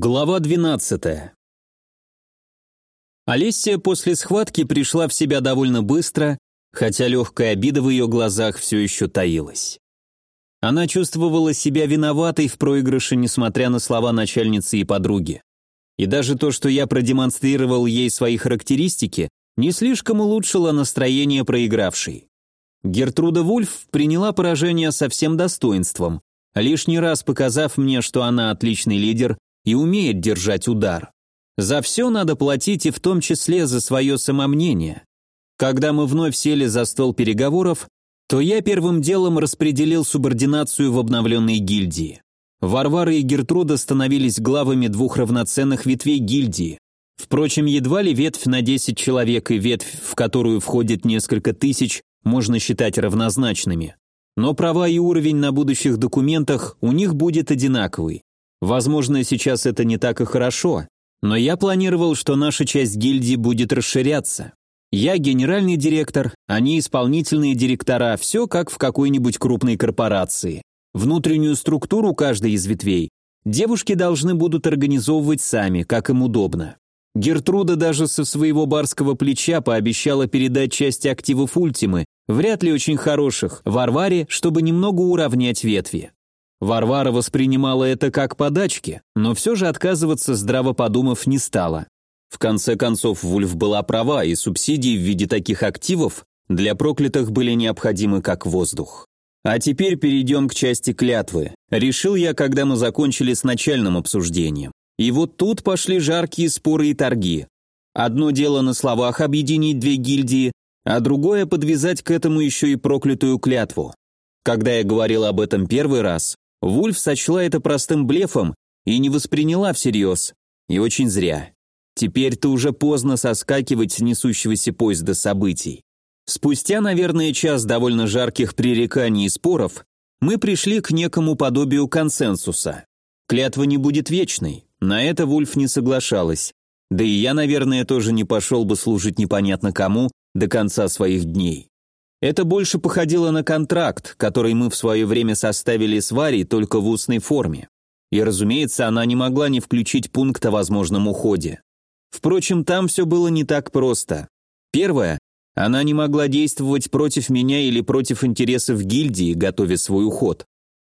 Глава 12. Олеся после схватки пришла в себя довольно быстро, хотя легкая обида в ее глазах все еще таилась. Она чувствовала себя виноватой в проигрыше, несмотря на слова начальницы и подруги. И даже то, что я продемонстрировал ей свои характеристики, не слишком улучшило настроение проигравшей. Гертруда Вульф приняла поражение со всем достоинством, лишний раз показав мне, что она отличный лидер и умеет держать удар. За все надо платить и в том числе за свое самомнение. Когда мы вновь сели за стол переговоров, то я первым делом распределил субординацию в обновленной гильдии. Варвара и Гертруда становились главами двух равноценных ветвей гильдии. Впрочем, едва ли ветвь на 10 человек и ветвь, в которую входит несколько тысяч, можно считать равнозначными. Но права и уровень на будущих документах у них будет одинаковый. Возможно, сейчас это не так и хорошо, но я планировал, что наша часть гильдии будет расширяться. Я генеральный директор, они исполнительные директора, все как в какой-нибудь крупной корпорации. Внутреннюю структуру каждой из ветвей девушки должны будут организовывать сами, как им удобно. Гертруда даже со своего барского плеча пообещала передать часть активов Ультимы, вряд ли очень хороших, Варваре, чтобы немного уравнять ветви. Варвара воспринимала это как подачки, но все же отказываться, здраво подумав, не стала. В конце концов, Вульф была права, и субсидии в виде таких активов для проклятых были необходимы как воздух. А теперь перейдем к части клятвы. Решил я, когда мы закончили с начальным обсуждением. И вот тут пошли жаркие споры и торги. Одно дело на словах объединить две гильдии, а другое подвязать к этому еще и проклятую клятву. Когда я говорил об этом первый раз, Вульф сочла это простым блефом и не восприняла всерьез. И очень зря. Теперь-то уже поздно соскакивать с несущегося поезда событий. Спустя, наверное, час довольно жарких пререканий и споров, мы пришли к некому подобию консенсуса. Клятва не будет вечной, на это Вульф не соглашалась. Да и я, наверное, тоже не пошел бы служить непонятно кому до конца своих дней. Это больше походило на контракт, который мы в свое время составили с Варей только в устной форме. И, разумеется, она не могла не включить пункт о возможном уходе. Впрочем, там все было не так просто. Первое, она не могла действовать против меня или против интересов гильдии, готовя свой уход.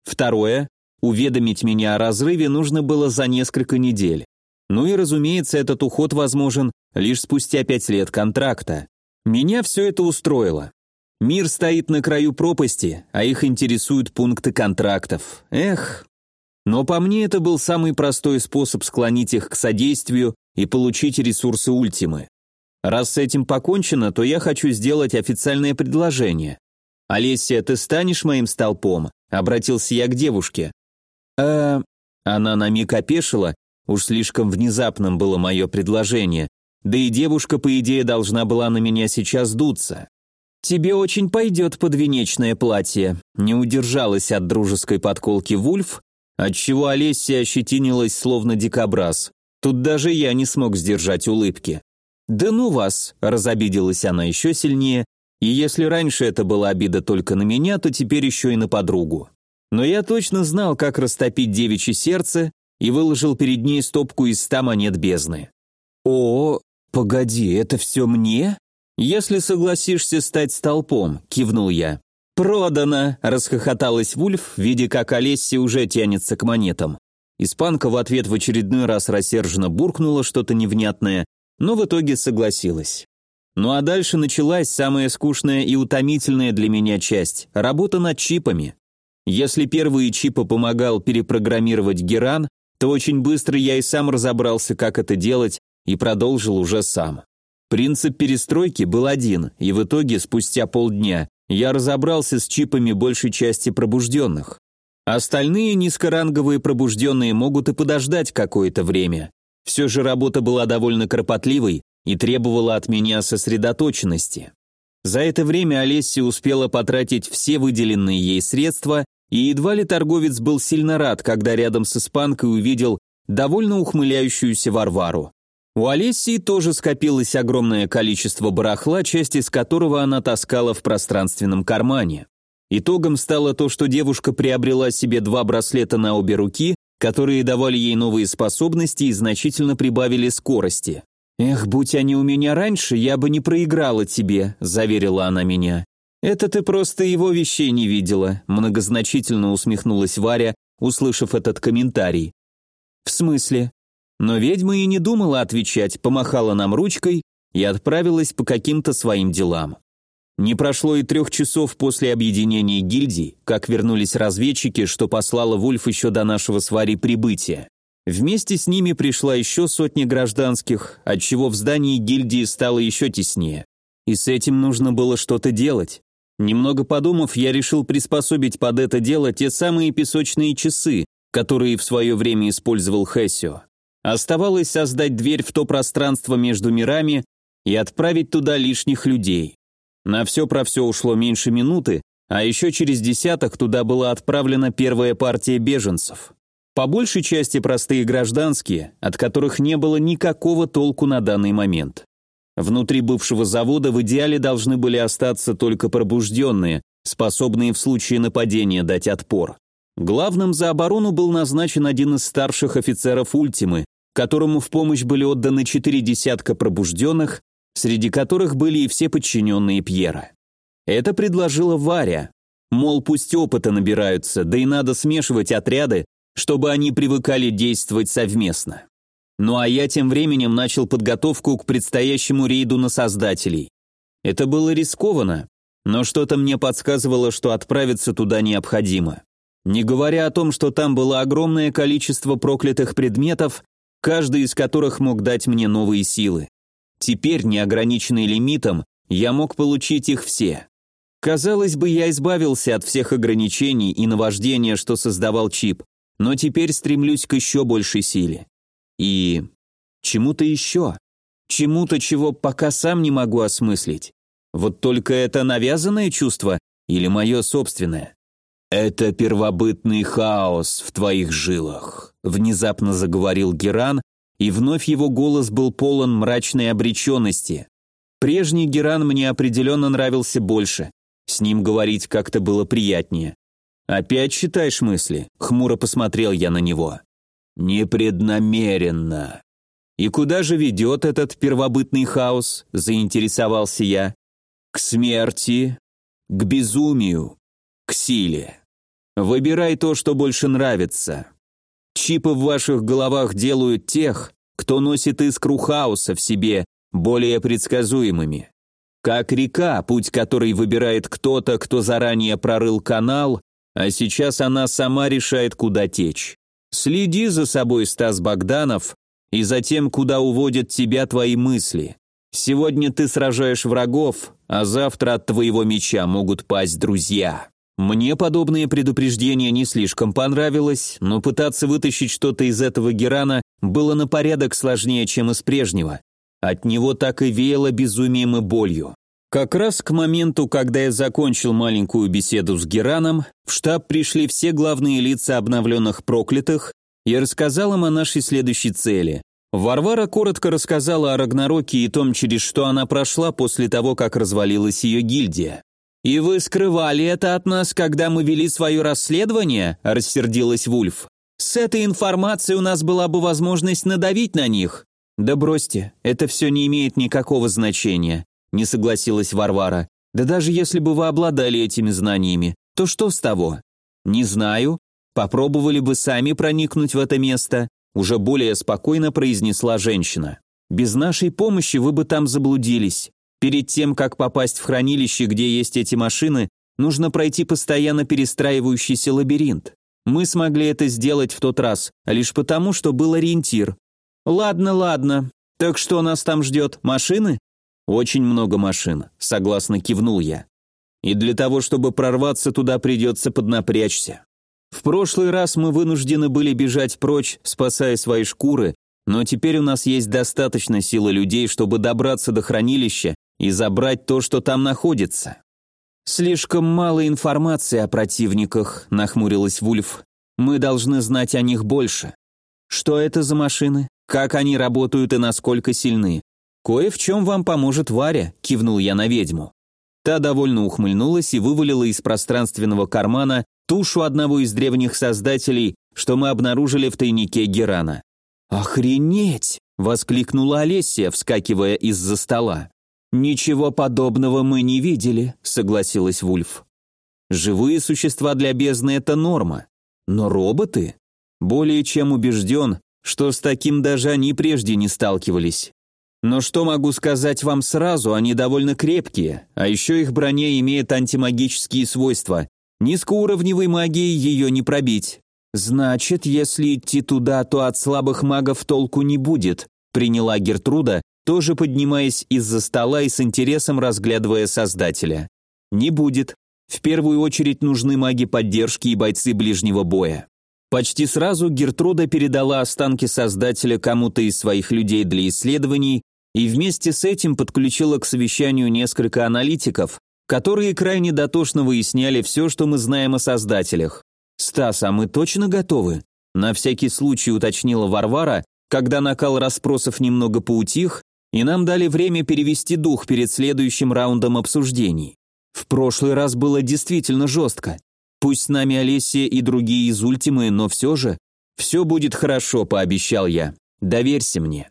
Второе, уведомить меня о разрыве нужно было за несколько недель. Ну и, разумеется, этот уход возможен лишь спустя пять лет контракта. Меня все это устроило. Мир стоит на краю пропасти, а их интересуют пункты контрактов. Эх. Но по мне это был самый простой способ склонить их к содействию и получить ресурсы Ультимы. Раз с этим покончено, то я хочу сделать официальное предложение. «Олеся, ты станешь моим столпом?» — обратился я к девушке. «Э...» Она на миг опешила, уж слишком внезапным было мое предложение, да и девушка, по идее, должна была на меня сейчас дуться. «Тебе очень пойдет подвенечное платье», не удержалась от дружеской подколки Вульф, отчего Олеся ощетинилась словно дикобраз. Тут даже я не смог сдержать улыбки. «Да ну вас!» – разобиделась она еще сильнее, и если раньше это была обида только на меня, то теперь еще и на подругу. Но я точно знал, как растопить девичье сердце, и выложил перед ней стопку из ста монет бездны. «О, погоди, это все мне?» «Если согласишься стать столпом», — кивнул я. «Продано!» — расхохоталась Вульф, видя, как Олеся уже тянется к монетам. Испанка в ответ в очередной раз рассерженно буркнула что-то невнятное, но в итоге согласилась. Ну а дальше началась самая скучная и утомительная для меня часть – работа над чипами. Если первые чипы помогал перепрограммировать Геран, то очень быстро я и сам разобрался, как это делать, и продолжил уже сам. Принцип перестройки был один, и в итоге, спустя полдня, я разобрался с чипами большей части пробужденных. Остальные низкоранговые пробужденные могут и подождать какое-то время. Все же работа была довольно кропотливой и требовала от меня сосредоточенности. За это время Олеся успела потратить все выделенные ей средства, и едва ли торговец был сильно рад, когда рядом с испанкой увидел довольно ухмыляющуюся Варвару. У Олесии тоже скопилось огромное количество барахла, часть из которого она таскала в пространственном кармане. Итогом стало то, что девушка приобрела себе два браслета на обе руки которые давали ей новые способности и значительно прибавили скорости. «Эх, будь они у меня раньше, я бы не проиграла тебе», – заверила она меня. «Это ты просто его вещей не видела», – многозначительно усмехнулась Варя, услышав этот комментарий. «В смысле?» Но ведьма и не думала отвечать, помахала нам ручкой и отправилась по каким-то своим делам. Не прошло и трех часов после объединения гильдий, как вернулись разведчики, что послала Вульф еще до нашего с Варей прибытия. Вместе с ними пришла еще сотня гражданских, отчего в здании гильдии стало еще теснее. И с этим нужно было что-то делать. Немного подумав, я решил приспособить под это дело те самые песочные часы, которые в свое время использовал Хессио. Оставалось создать дверь в то пространство между мирами и отправить туда лишних людей. На все про все ушло меньше минуты, а еще через десяток туда была отправлена первая партия беженцев. По большей части простые гражданские, от которых не было никакого толку на данный момент. Внутри бывшего завода в идеале должны были остаться только пробужденные, способные в случае нападения дать отпор. Главным за оборону был назначен один из старших офицеров Ультимы, которому в помощь были отданы четыре десятка пробужденных, среди которых были и все подчиненные Пьера. Это предложила Варя. Мол, пусть опыта набираются, да и надо смешивать отряды, чтобы они привыкали действовать совместно. Ну а я тем временем начал подготовку к предстоящему рейду на создателей. Это было рискованно, но что-то мне подсказывало, что отправиться туда необходимо. Не говоря о том, что там было огромное количество проклятых предметов, каждый из которых мог дать мне новые силы. Теперь, неограниченный лимитом, я мог получить их все. Казалось бы, я избавился от всех ограничений и наваждения, что создавал чип, но теперь стремлюсь к еще большей силе. И чему-то еще. Чему-то, чего пока сам не могу осмыслить. Вот только это навязанное чувство или мое собственное? «Это первобытный хаос в твоих жилах», — внезапно заговорил Геран, и вновь его голос был полон мрачной обреченности. Прежний Геран мне определенно нравился больше, с ним говорить как-то было приятнее. «Опять читаешь мысли?» — хмуро посмотрел я на него. «Непреднамеренно». «И куда же ведет этот первобытный хаос?» — заинтересовался я. «К смерти, к безумию, к силе. Выбирай то, что больше нравится. Чипы в ваших головах делают тех, кто носит искру хаоса в себе, более предсказуемыми. Как река, путь которой выбирает кто-то, кто заранее прорыл канал, а сейчас она сама решает, куда течь. Следи за собой, Стас Богданов, и за тем, куда уводят тебя твои мысли. Сегодня ты сражаешь врагов, а завтра от твоего меча могут пасть друзья. Мне подобное предупреждение не слишком понравилось, но пытаться вытащить что-то из этого Герана было на порядок сложнее, чем из прежнего. От него так и веяло безумием и болью. Как раз к моменту, когда я закончил маленькую беседу с Гераном, в штаб пришли все главные лица обновленных проклятых и рассказал им о нашей следующей цели. Варвара коротко рассказала о Рагнароке и том, через что она прошла после того, как развалилась ее гильдия. «И вы скрывали это от нас, когда мы вели свое расследование?» – рассердилась Вульф. «С этой информацией у нас была бы возможность надавить на них». «Да бросьте, это все не имеет никакого значения не согласилась Варвара. Да даже если бы вы обладали этими знаниями, то что с того? Не знаю. Попробовали бы сами проникнуть в это место, уже более спокойно произнесла женщина. Без нашей помощи вы бы там заблудились. Перед тем, как попасть в хранилище, где есть эти машины, нужно пройти постоянно перестраивающийся лабиринт. Мы смогли это сделать в тот раз, лишь потому, что был ориентир. Ладно, ладно. Так что нас там ждет? Машины? «Очень много машин», — согласно кивнул я. «И для того, чтобы прорваться туда, придется поднапрячься. В прошлый раз мы вынуждены были бежать прочь, спасая свои шкуры, но теперь у нас есть достаточно силы людей, чтобы добраться до хранилища и забрать то, что там находится». «Слишком мало информации о противниках», — нахмурилась Вульф. «Мы должны знать о них больше. Что это за машины? Как они работают и насколько сильны? «Кое в чем вам поможет Варя», — кивнул я на ведьму. Та довольно ухмыльнулась и вывалила из пространственного кармана тушу одного из древних создателей, что мы обнаружили в тайнике Герана. «Охренеть!» — воскликнула Олеся, вскакивая из-за стола. «Ничего подобного мы не видели», — согласилась Вульф. «Живые существа для бездны — это норма. Но роботы? Более чем убежден, что с таким даже они прежде не сталкивались. Но что могу сказать вам сразу, они довольно крепкие, а еще их броня имеет антимагические свойства. Низкоуровневой магией ее не пробить. Значит, если идти туда, то от слабых магов толку не будет, приняла Гертруда, тоже поднимаясь из-за стола и с интересом разглядывая создателя. Не будет. В первую очередь нужны маги поддержки и бойцы ближнего боя. Почти сразу Гертруда передала останки создателя кому-то из своих людей для исследований и вместе с этим подключила к совещанию несколько аналитиков, которые крайне дотошно выясняли все, что мы знаем о создателях. «Стас, а мы точно готовы?» На всякий случай уточнила Варвара, когда накал расспросов немного поутих, и нам дали время перевести дух перед следующим раундом обсуждений. В прошлый раз было действительно жестко. Пусть с нами Олеся и другие из Ультимы, но все же... Все будет хорошо, пообещал я. Доверься мне.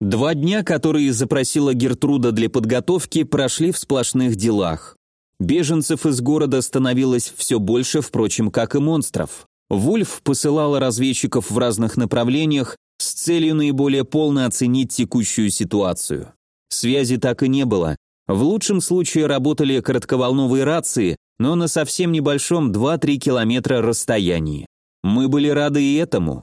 Два дня, которые запросила Гертруда для подготовки, прошли в сплошных делах. Беженцев из города становилось все больше, впрочем, как и монстров. Вульф посылала разведчиков в разных направлениях с целью наиболее полно оценить текущую ситуацию. Связи так и не было. В лучшем случае работали коротковолновые рации, но на совсем небольшом 2-3 километра расстоянии. Мы были рады и этому.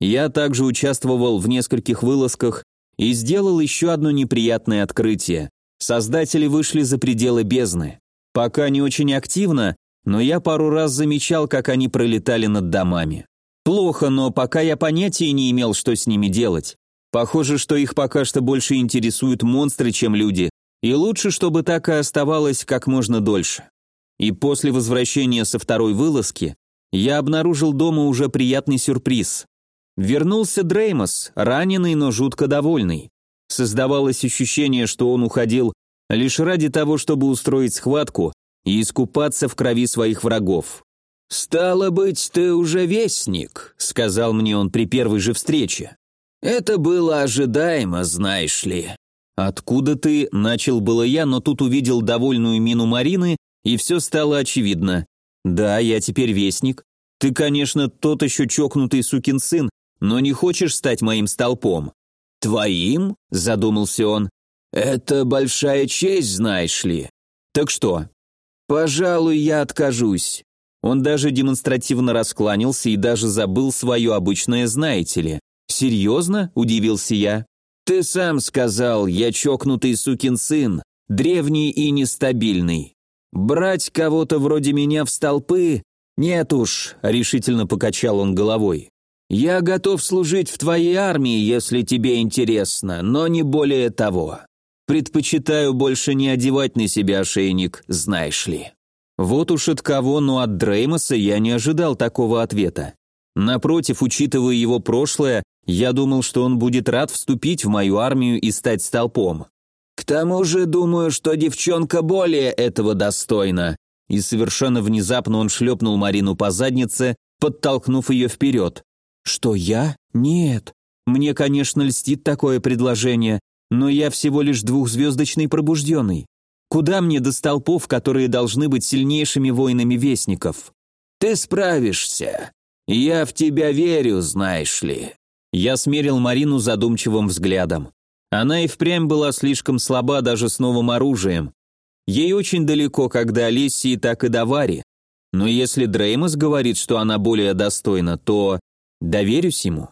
Я также участвовал в нескольких вылазках и сделал еще одно неприятное открытие. Создатели вышли за пределы бездны. Пока не очень активно, но я пару раз замечал, как они пролетали над домами. Плохо, но пока я понятия не имел, что с ними делать. Похоже, что их пока что больше интересуют монстры, чем люди, и лучше, чтобы так и оставалось как можно дольше. И после возвращения со второй вылазки я обнаружил дома уже приятный сюрприз. Вернулся Дреймос, раненый, но жутко довольный. Создавалось ощущение, что он уходил лишь ради того, чтобы устроить схватку и искупаться в крови своих врагов. «Стало быть, ты уже вестник», — сказал мне он при первой же встрече. Это было ожидаемо, знаешь ли. Откуда ты? Начал было я, но тут увидел довольную мину Марины, и все стало очевидно. Да, я теперь вестник. Ты, конечно, тот еще чокнутый сукин сын, но не хочешь стать моим столпом. Твоим? Задумался он. Это большая честь, знаешь ли. Так что? Пожалуй, я откажусь. Он даже демонстративно раскланялся и даже забыл свое обычное «знаете ли». «Серьезно?» – удивился я. «Ты сам сказал, я чокнутый сукин сын, древний и нестабильный. Брать кого-то вроде меня в столпы? Нет уж», – решительно покачал он головой. «Я готов служить в твоей армии, если тебе интересно, но не более того. Предпочитаю больше не одевать на себя ошейник, знаешь ли». Вот уж от кого, но от Дреймоса я не ожидал такого ответа. Напротив, учитывая его прошлое, я думал, что он будет рад вступить в мою армию и стать столпом. К тому же, думаю, что девчонка более этого достойна. И совершенно внезапно он шлепнул Марину по заднице, подтолкнув ее вперед. Что я? Нет. Мне, конечно, льстит такое предложение, но я всего лишь двухзвездочный пробужденный. Куда мне до столпов, которые должны быть сильнейшими воинами вестников? Ты справишься. Я в тебя верю, знаешь ли. Я смерил Марину задумчивым взглядом. Она и впрямь была слишком слаба даже с новым оружием. Ей очень далеко как до Алисии, так и до Вари. Но если Дреймос говорит, что она более достойна, то доверюсь ему.